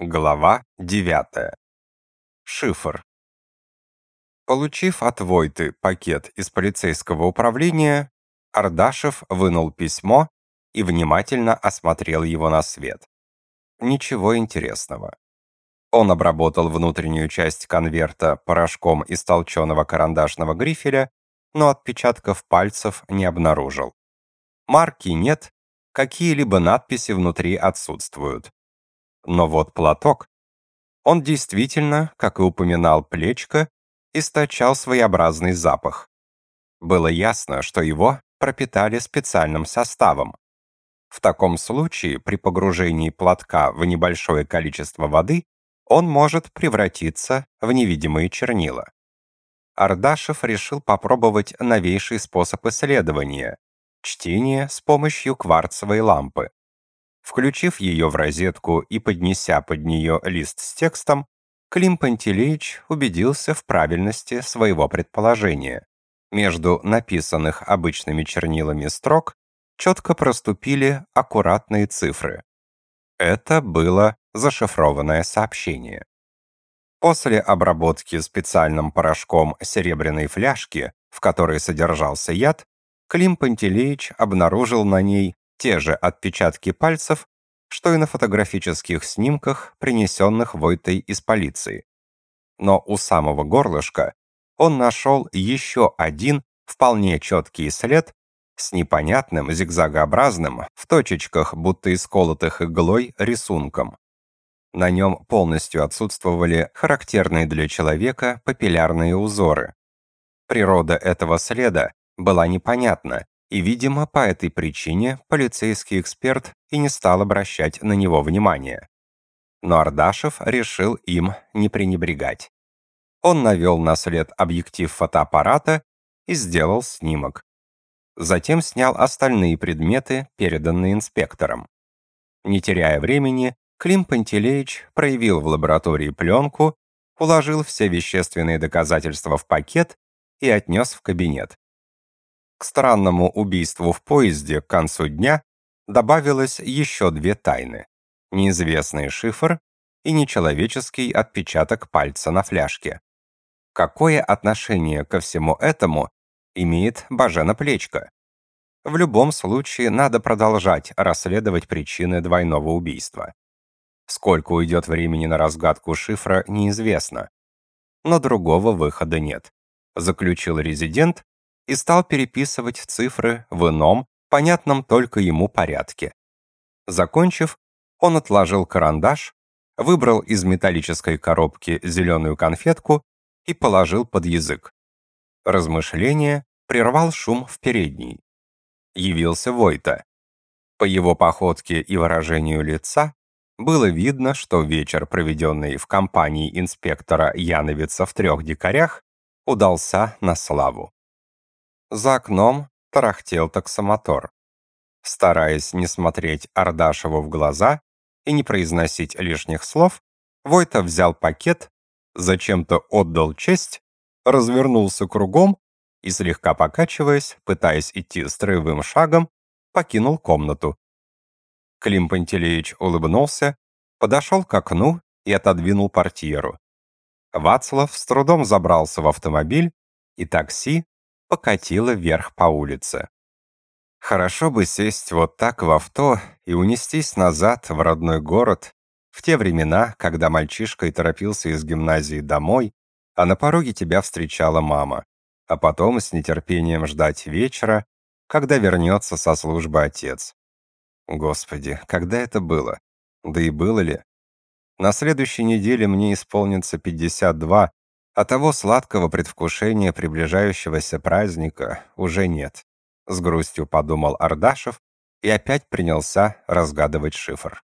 Глава 9. Шифр. Получив от Войты пакет из полицейского управления, Ардашев вынул письмо и внимательно осмотрел его на свет. Ничего интересного. Он обработал внутреннюю часть конверта порошком из толченого карандашного грифеля, но отпечатков пальцев не обнаружил. Марки нет, какие-либо надписи внутри отсутствуют. Но вот платок, он действительно, как и упоминал Плечко, источал своеобразный запах. Было ясно, что его пропитали специальным составом. В таком случае, при погружении платка в небольшое количество воды, он может превратиться в невидимые чернила. Ардашев решил попробовать новейший способ исследования – чтение с помощью кварцевой лампы. Включив ее в розетку и поднеся под нее лист с текстом, Клим Пантелеич убедился в правильности своего предположения. Между написанных обычными чернилами строк четко проступили аккуратные цифры. Это было зашифрованное сообщение. После обработки специальным порошком серебряной фляжки, в которой содержался яд, Клим Пантелеич обнаружил на ней те же отпечатки пальцев, что и на фотографических снимках, принесенных Войтой из полиции. Но у самого горлышка он нашел еще один вполне четкий след с непонятным зигзагообразным, в точечках, будто исколотых иглой, рисунком. На нем полностью отсутствовали характерные для человека папиллярные узоры. Природа этого следа была непонятна, и, видимо, по этой причине полицейский эксперт и не стал обращать на него внимания. Но Ардашев решил им не пренебрегать. Он навел на след объектив фотоаппарата и сделал снимок. Затем снял остальные предметы, переданные инспектором. Не теряя времени, Клим Пантелеич проявил в лаборатории пленку, уложил все вещественные доказательства в пакет и отнес в кабинет. К странному убийству в поезде к концу дня добавилось еще две тайны. Неизвестный шифр и нечеловеческий отпечаток пальца на фляжке. Какое отношение ко всему этому имеет Бажена Плечка? В любом случае надо продолжать расследовать причины двойного убийства. Сколько уйдет времени на разгадку шифра, неизвестно. Но другого выхода нет, заключил резидент и стал переписывать цифры в ином, понятном только ему порядке. Закончив, он отложил карандаш, выбрал из металлической коробки зеленую конфетку и положил под язык. Размышление прервал шум в передней. Явился Войта. По его походке и выражению лица было видно, что вечер, проведенный в компании инспектора Яновица в трех дикарях, удался на славу. За окном тарахтел таксомотор. Стараясь не смотреть Ардашеву в глаза и не произносить лишних слов, Войта взял пакет, зачем-то отдал честь, развернулся кругом и, слегка покачиваясь, пытаясь идти строевым шагом, покинул комнату. Клим Пантелеич улыбнулся, подошел к окну и отодвинул портьеру. Вацлав с трудом забрался в автомобиль, и такси покатила вверх по улице. Хорошо бы сесть вот так в авто и унестись назад в родной город, в те времена, когда мальчишкой торопился из гимназии домой, а на пороге тебя встречала мама, а потом с нетерпением ждать вечера, когда вернется со службы отец. Господи, когда это было? Да и было ли? На следующей неделе мне исполнится 52, а того сладкого предвкушения приближающегося праздника уже нет. С грустью подумал Ардашев и опять принялся разгадывать шифр.